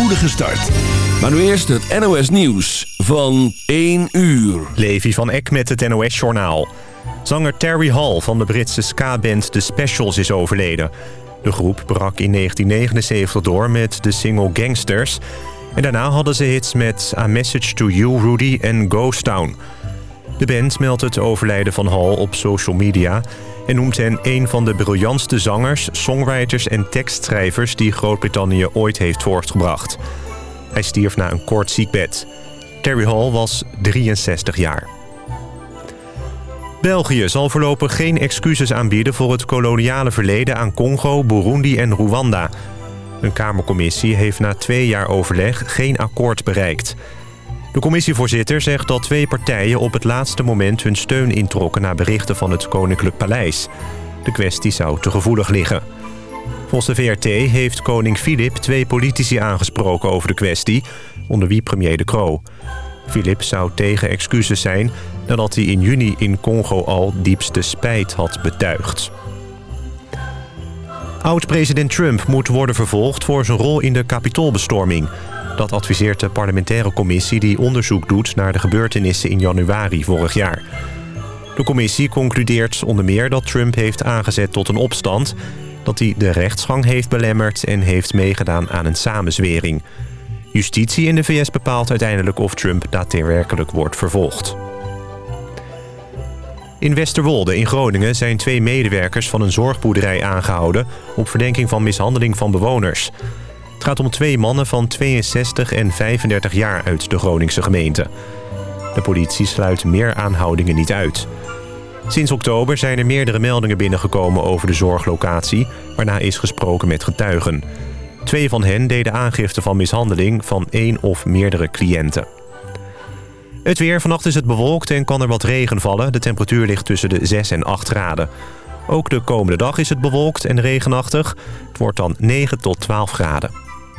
spoedige start. Maar nu eerst het NOS Nieuws van 1 uur. Levi van Eck met het NOS Journaal. Zanger Terry Hall van de Britse ska-band The Specials is overleden. De groep brak in 1979 door met de single Gangsters... en daarna hadden ze hits met A Message to You, Rudy en Ghost Town... De band meldt het overlijden van Hall op social media... en noemt hen een van de briljantste zangers, songwriters en tekstschrijvers... die Groot-Brittannië ooit heeft voortgebracht. Hij stierf na een kort ziekbed. Terry Hall was 63 jaar. België zal voorlopig geen excuses aanbieden voor het koloniale verleden aan Congo, Burundi en Rwanda. Een kamercommissie heeft na twee jaar overleg geen akkoord bereikt... De commissievoorzitter zegt dat twee partijen op het laatste moment hun steun introkken... naar berichten van het Koninklijk Paleis. De kwestie zou te gevoelig liggen. Volgens de VRT heeft koning Filip twee politici aangesproken over de kwestie... onder wie premier De Croo. Filip zou tegen excuses zijn nadat hij in juni in Congo al diepste spijt had betuigd. Oud-president Trump moet worden vervolgd voor zijn rol in de kapitoolbestorming... Dat adviseert de parlementaire commissie die onderzoek doet naar de gebeurtenissen in januari vorig jaar. De commissie concludeert onder meer dat Trump heeft aangezet tot een opstand... dat hij de rechtsgang heeft belemmerd en heeft meegedaan aan een samenzwering. Justitie in de VS bepaalt uiteindelijk of Trump daadwerkelijk wordt vervolgd. In Westerwolde in Groningen zijn twee medewerkers van een zorgboerderij aangehouden... op verdenking van mishandeling van bewoners... Het gaat om twee mannen van 62 en 35 jaar uit de Groningse gemeente. De politie sluit meer aanhoudingen niet uit. Sinds oktober zijn er meerdere meldingen binnengekomen over de zorglocatie... waarna is gesproken met getuigen. Twee van hen deden aangifte van mishandeling van één of meerdere cliënten. Het weer. Vannacht is het bewolkt en kan er wat regen vallen. De temperatuur ligt tussen de 6 en 8 graden. Ook de komende dag is het bewolkt en regenachtig. Het wordt dan 9 tot 12 graden.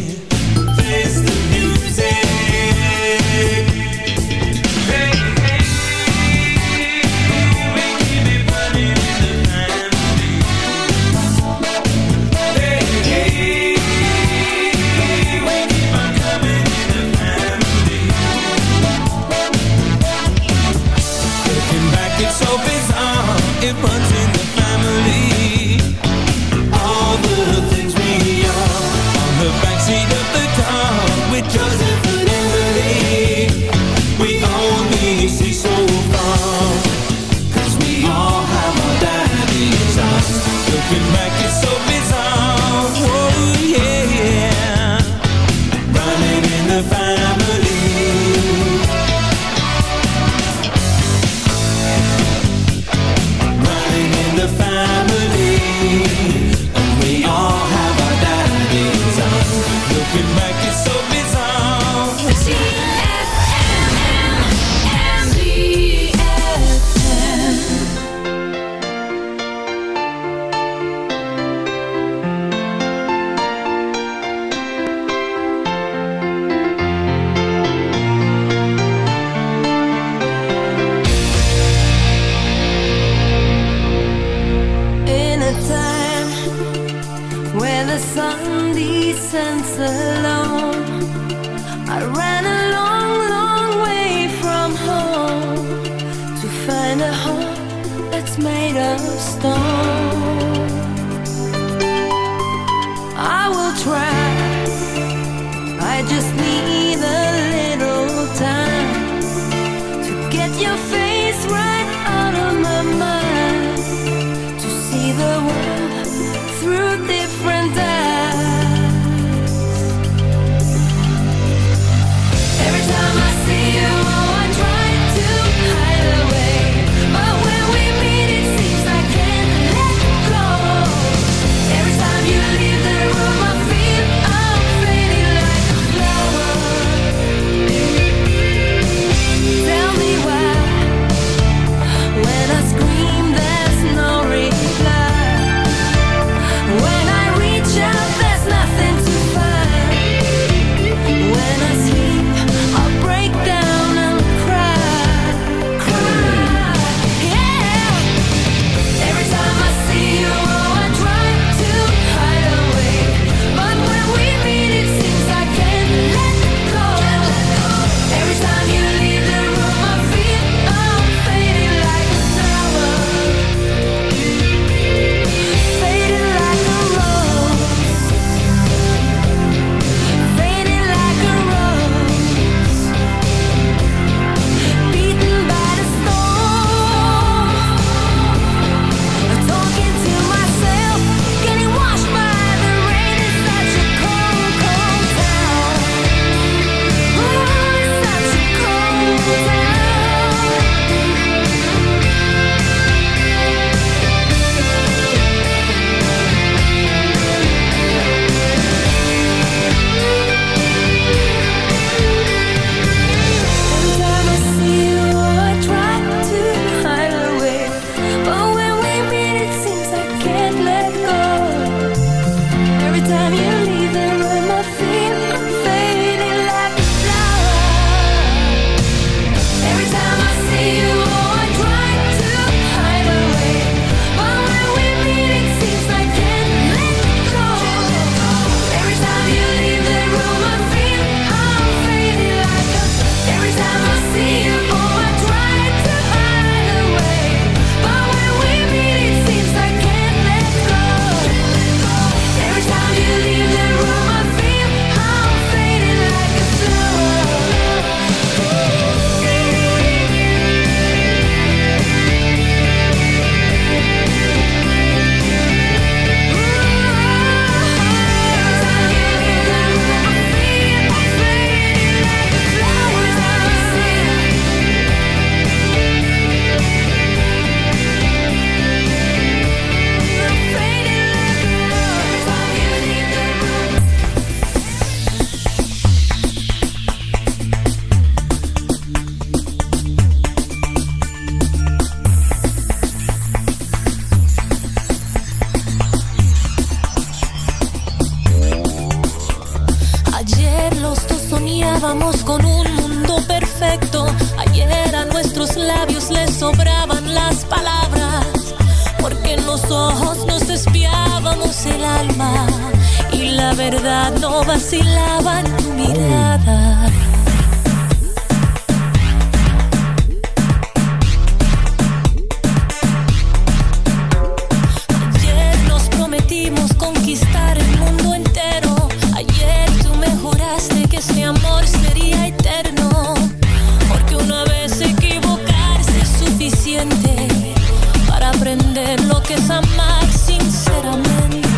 Yeah aprender lo que es amar sinceramente.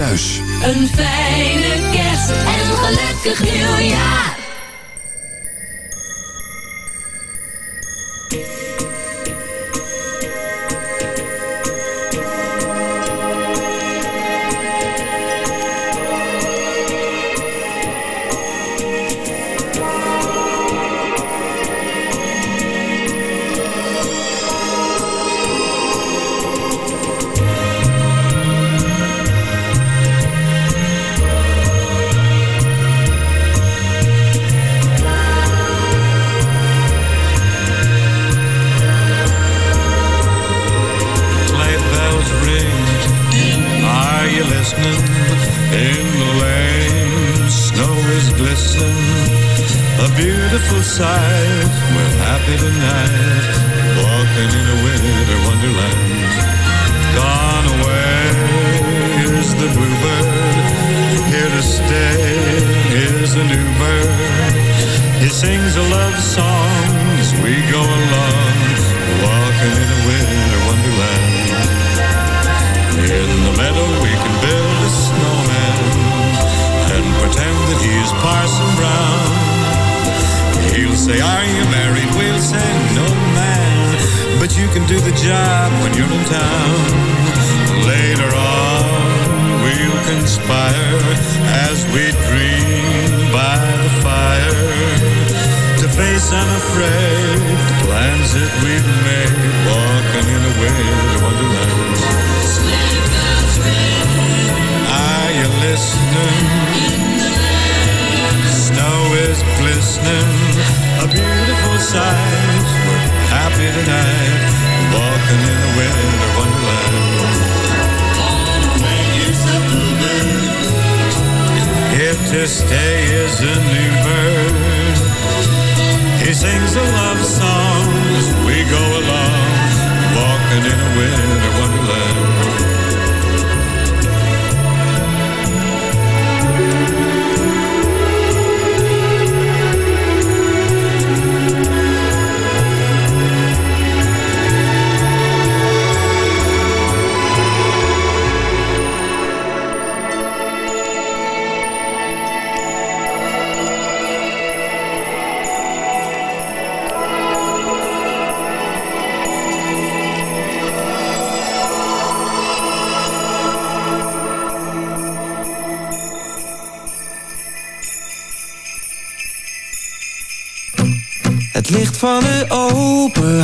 Een fijne kerst en een gelukkig nieuwjaar. walking in a winter wonderland. Is he sings a love song as we go along, walking in a winter wonderland. van een open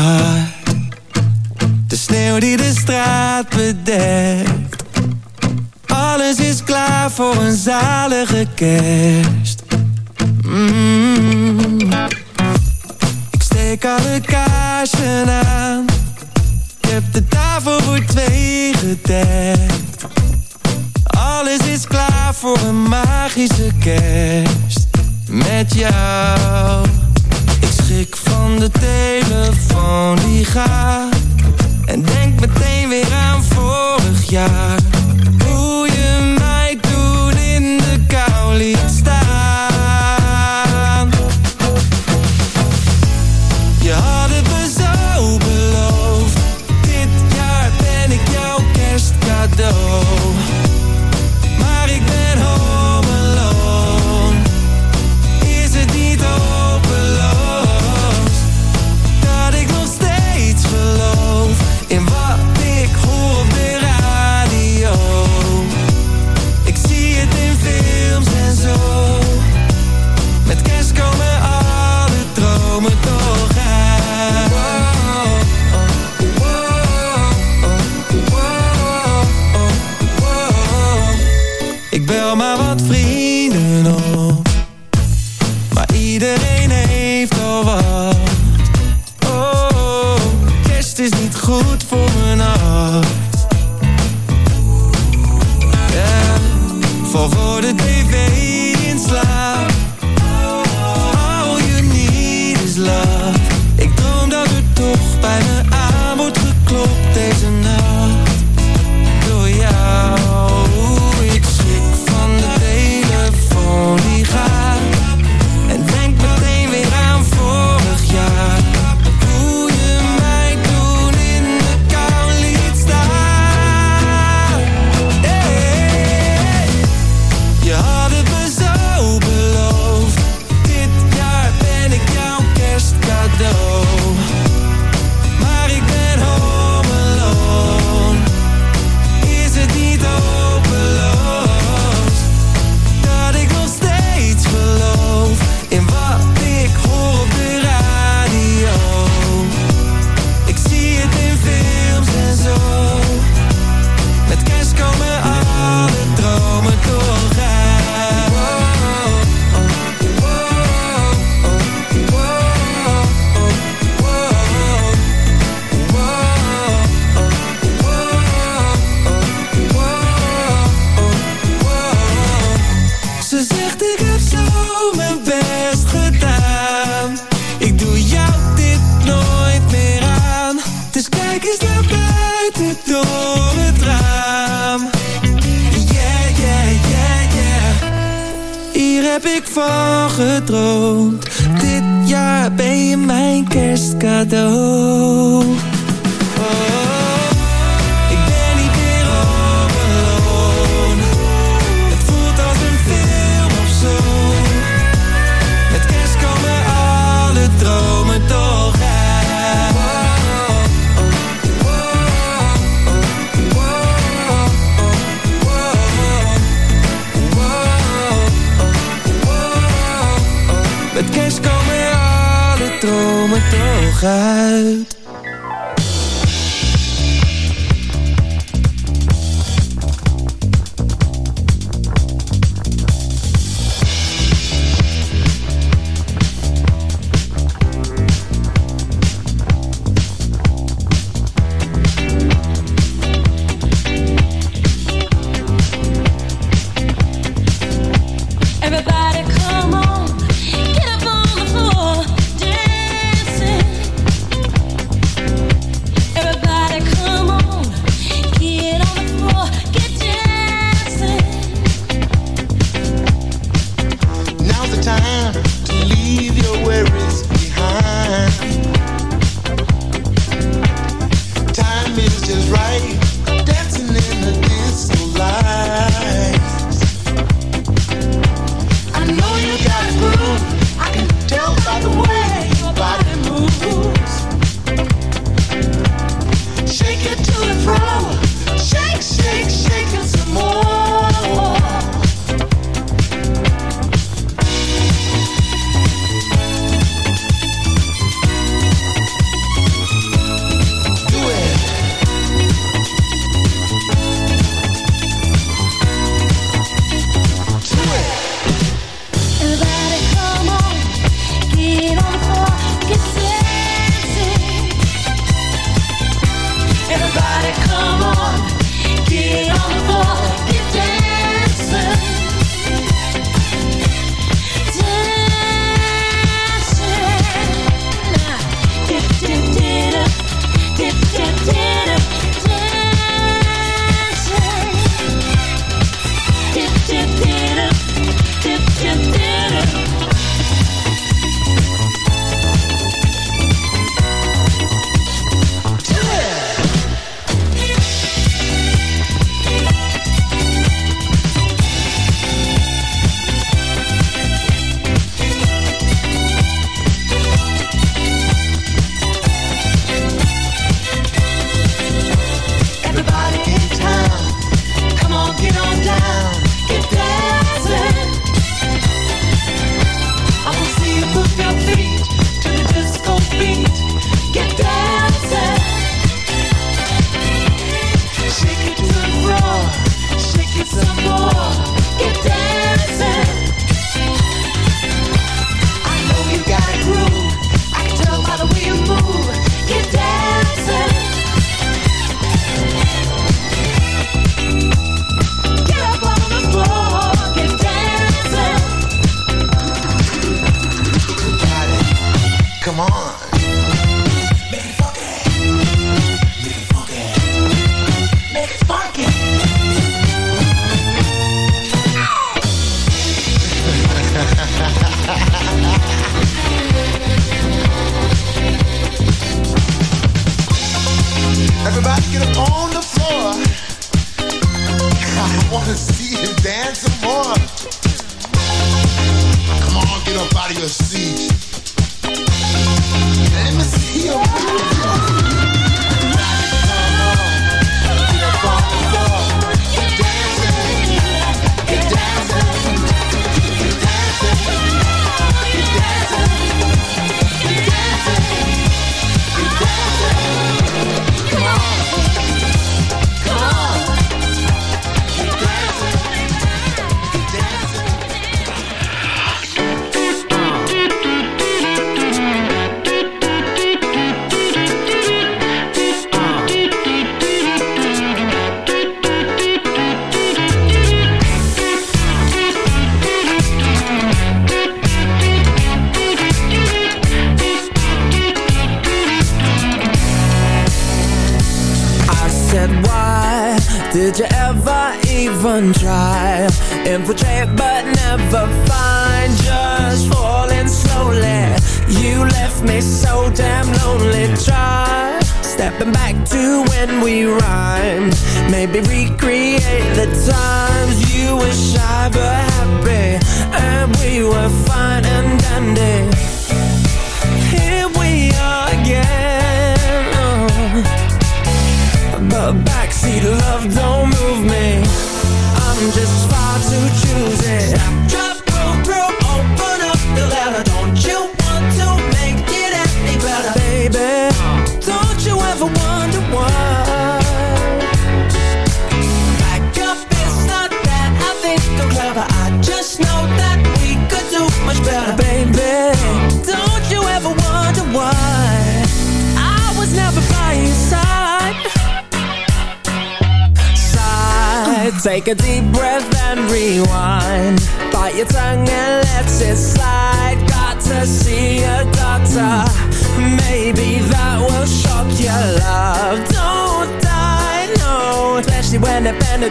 van Dit jaar ben je mijn kerstcadeau. nog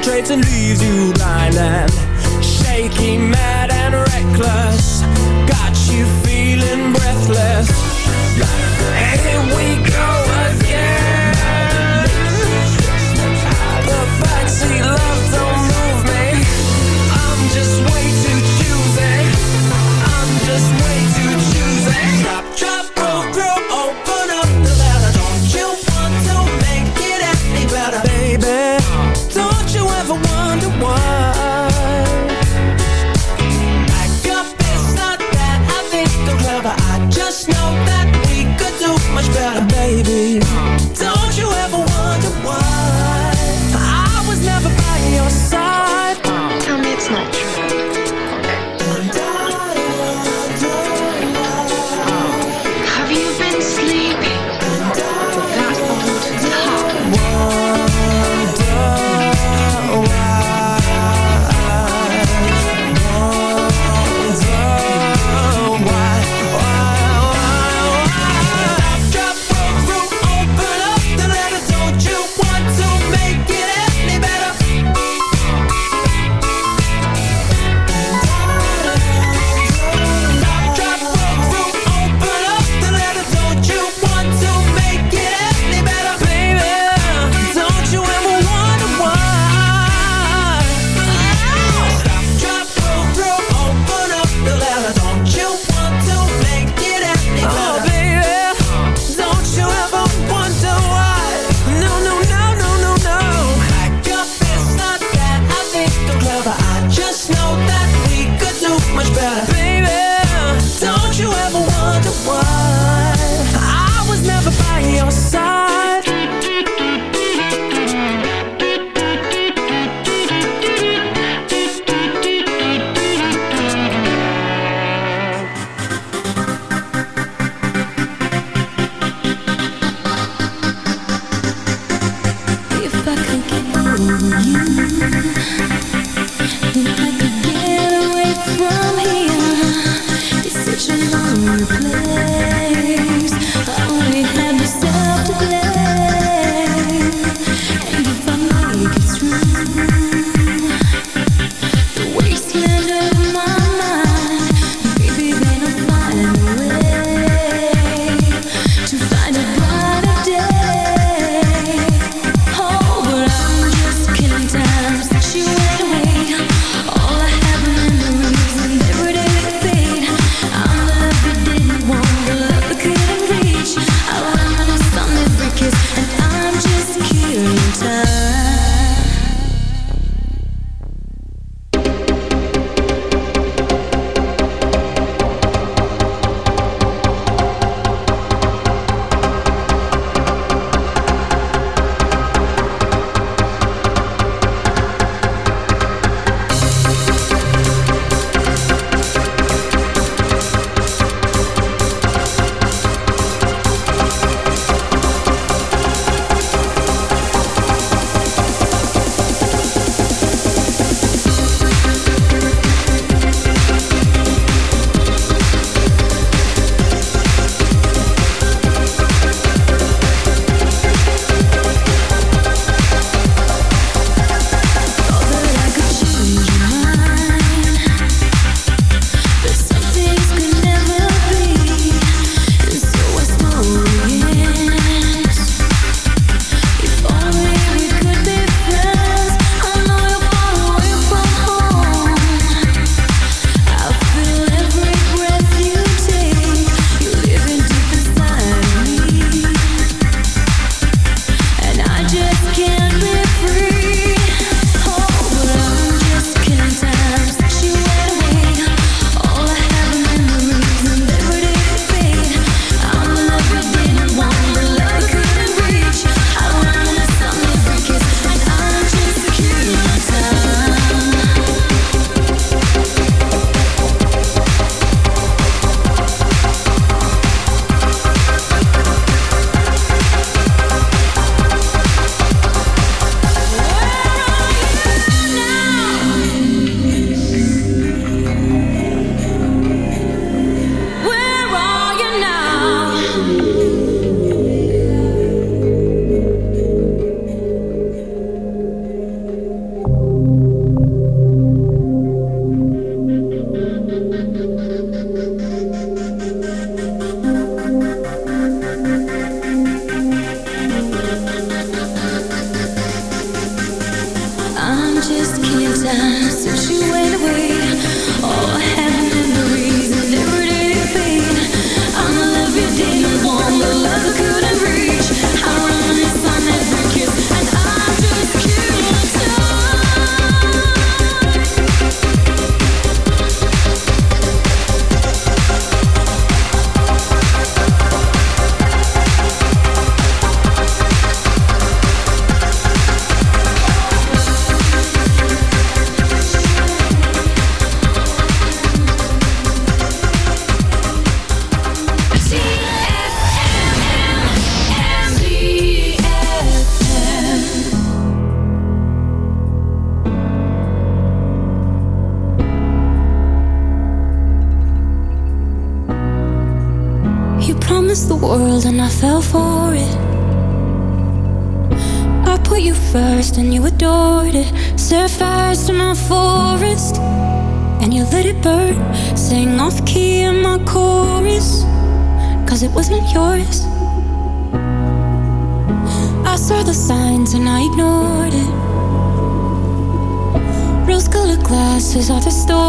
Traits and leaves you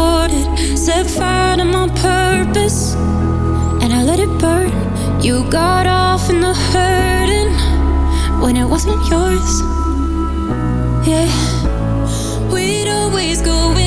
started. Set fire to my purpose, and I let it burn. You got off in the hurting when it wasn't yours. Yeah, we'd always go in.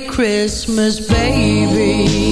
Christmas, baby.